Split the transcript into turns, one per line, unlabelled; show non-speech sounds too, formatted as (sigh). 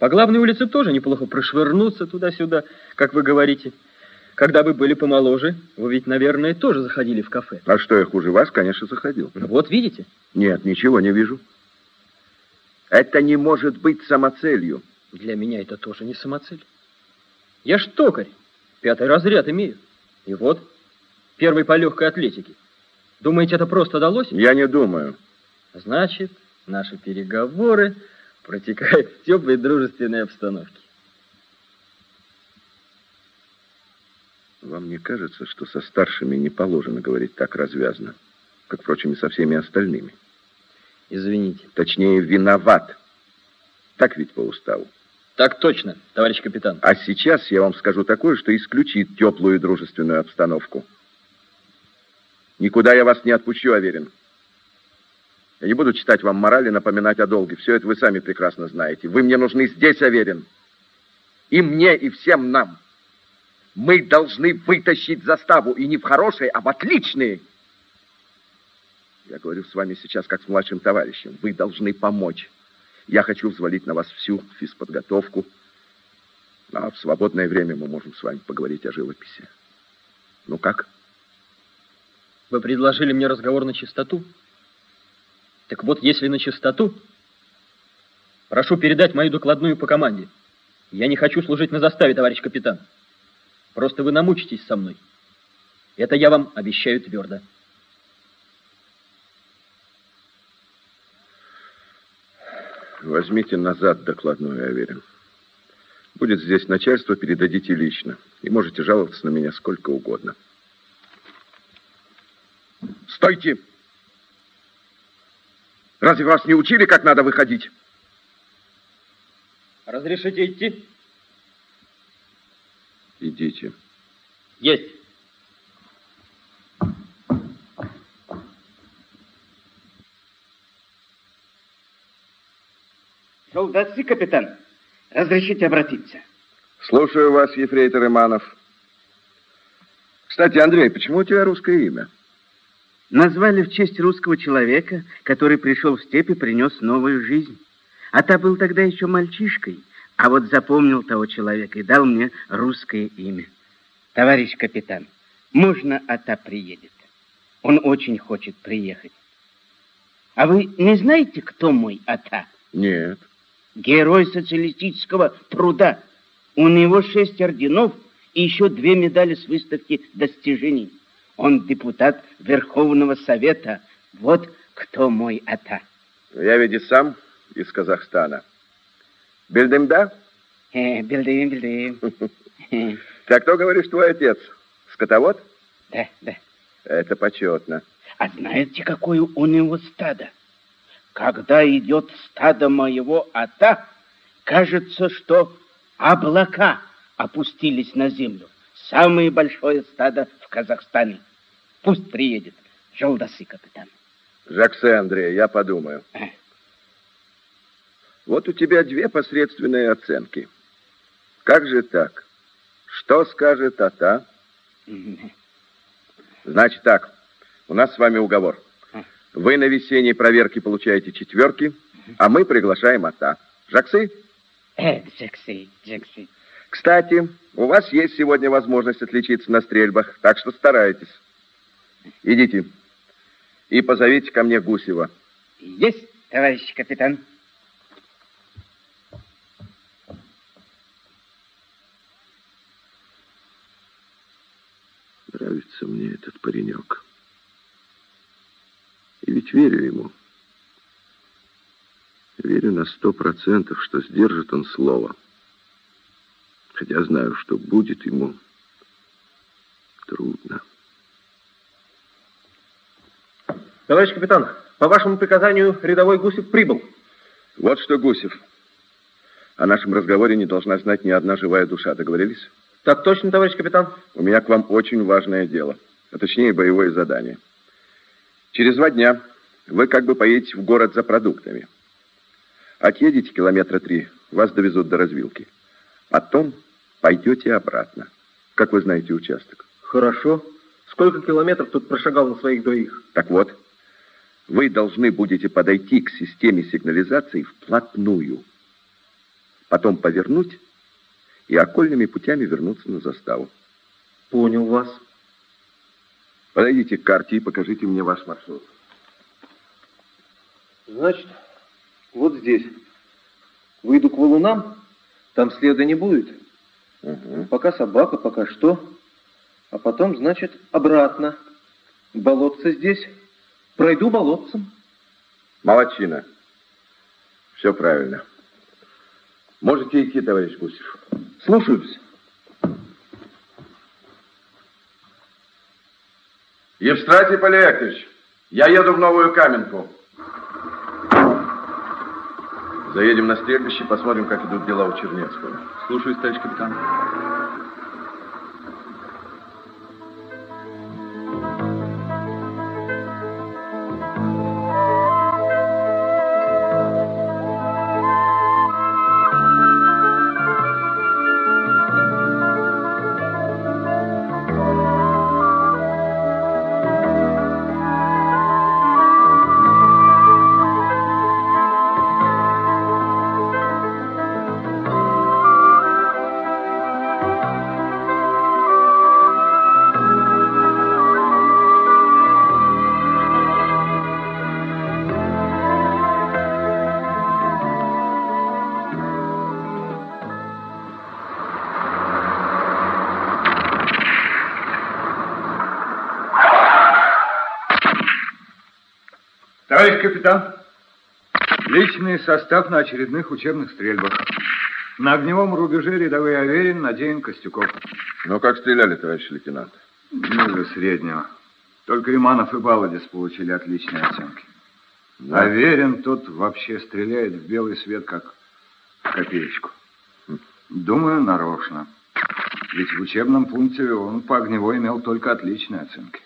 По главной улице тоже неплохо прошвырнуться туда-сюда, как вы говорите. Когда вы были помоложе, вы ведь, наверное, тоже заходили в кафе.
А что, я хуже вас, конечно, заходил.
Ну вот, видите?
Нет, ничего не вижу. Это не может быть самоцелью.
Для меня это тоже не самоцель. Я ж токарь, пятый разряд имею. И вот, первый по легкой атлетике. Думаете, это просто далось?
Я не думаю.
Значит, наши переговоры протекают в теплой дружественной обстановке.
Вам не кажется, что со старшими не положено говорить так развязно, как, впрочем, и со всеми остальными?
Извините.
Точнее, виноват. Так ведь по уставу.
Так точно, товарищ капитан.
А сейчас я вам скажу такое, что исключит теплую и дружественную обстановку. Никуда я вас не отпущу, Аверин. Я не буду читать вам морали, напоминать о долге. Все это вы сами прекрасно знаете. Вы мне нужны здесь, Аверин. И мне, и всем нам. Мы должны вытащить заставу, и не в хорошие, а в отличные. Я говорю с вами сейчас как с младшим товарищем. Вы должны помочь. Я хочу взвалить на вас всю физподготовку. А в свободное время мы можем с вами поговорить о живописи. Ну как?
Вы предложили мне разговор на чистоту? Так вот, если на чистоту, прошу передать мою докладную по команде. Я не хочу служить на заставе, товарищ капитан. Просто вы намучитесь со мной. Это я вам обещаю твердо.
Возьмите назад докладную, я уверен. Будет здесь начальство, передадите лично. И можете жаловаться на меня сколько угодно. Стойте! Разве вас не учили, как надо выходить?
Разрешите идти?
Идите.
Есть.
Солдатский капитан, разрешите обратиться.
Слушаю вас, ефрейтор Иманов. Кстати, Андрей, почему у тебя русское имя?
Назвали в честь русского человека, который пришел в степи и принес новую жизнь. А та был тогда еще мальчишкой, а вот запомнил того человека и дал мне русское имя. Товарищ капитан, можно Ата приедет? Он очень хочет приехать. А вы не знаете, кто мой Ата?
Нет.
Герой социалистического труда. У него шесть орденов и еще две медали с выставки достижений. Он депутат Верховного Совета. Вот кто мой Ата.
Я ведь и сам из Казахстана. Бельдемда?
Э, Бельдым, Бельдым. (laughs)
Так кто, говоришь, твой отец? Скотовод?
Да, да.
Это почетно.
А знаете, какое у него стадо? Когда идет стадо моего ата, кажется, что облака опустились на землю. Самое большое стадо в Казахстане. Пусть приедет. Жолдасы, капитан.
Жаксе, Андрей, я подумаю.
А.
Вот у тебя две посредственные оценки. Как же так? Что скажет Ата? Значит так, у нас с вами уговор. Вы на весенней проверке получаете четверки, а мы приглашаем Ата. Жаксы?
Э, Джекси, Джекси.
Кстати, у вас есть сегодня возможность отличиться на стрельбах, так что старайтесь. Идите и позовите ко мне Гусева.
Есть, товарищ капитан.
Нравится мне этот паренек. И ведь верю ему. Верю на сто процентов, что сдержит он слово. Хотя знаю, что будет ему трудно.
Товарищ капитан, по вашему приказанию рядовой Гусев прибыл.
Вот что, Гусев. О нашем разговоре не должна знать ни одна живая душа. Договорились?
Так точно, товарищ капитан.
У меня к вам очень важное дело, а точнее боевое задание. Через два дня вы как бы поедете в город за продуктами. Отъедете километра три, вас довезут до развилки. Потом пойдете обратно. Как вы знаете участок?
Хорошо. Сколько километров тут прошагал на своих двоих?
Так вот, вы должны будете подойти к системе сигнализации вплотную. потом повернуть и окольными путями вернуться на заставу.
Понял вас.
Подойдите к карте и покажите мне ваш маршрут.
Значит, вот здесь. Выйду к валунам, там следа не будет.
Угу.
Пока собака, пока что. А потом, значит, обратно. Болотце здесь. Пройду болотцем.
Молодчина. Все правильно. Можете идти, товарищ Гусев.
Слушаюсь.
Евстратий Полиэкович, я еду в Новую Каменку. Заедем на стрельбище, посмотрим, как идут дела у Чернецкого.
Слушаюсь, товарищ капитан.
Товарищ капитан, личный состав на очередных учебных стрельбах. На огневом рубеже рядовые Аверин, Надеин, Костюков.
Ну, как стреляли, товарищ лейтенант?
Ниже среднего. Только Иманов и Баладис получили отличные оценки.
Да.
Аверин тут вообще стреляет в белый свет, как в копеечку. Думаю, нарочно. Ведь в учебном пункте он по огневой имел только отличные оценки.